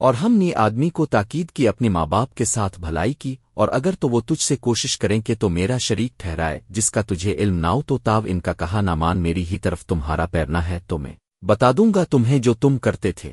اور ہم نے آدمی کو تاکید کی اپنے ماں باپ کے ساتھ بھلائی کی، اور اگر تو وہ تجھ سے کوشش کریں کہ تو میرا شریک ٹھہرائے، جس کا تجھے علم ناؤ تو تاو ان کا کہا نہ مان میری ہی طرف تمہارا پیرنا ہے، تو میں بتا دوں گا تمہیں جو تم کرتے تھے۔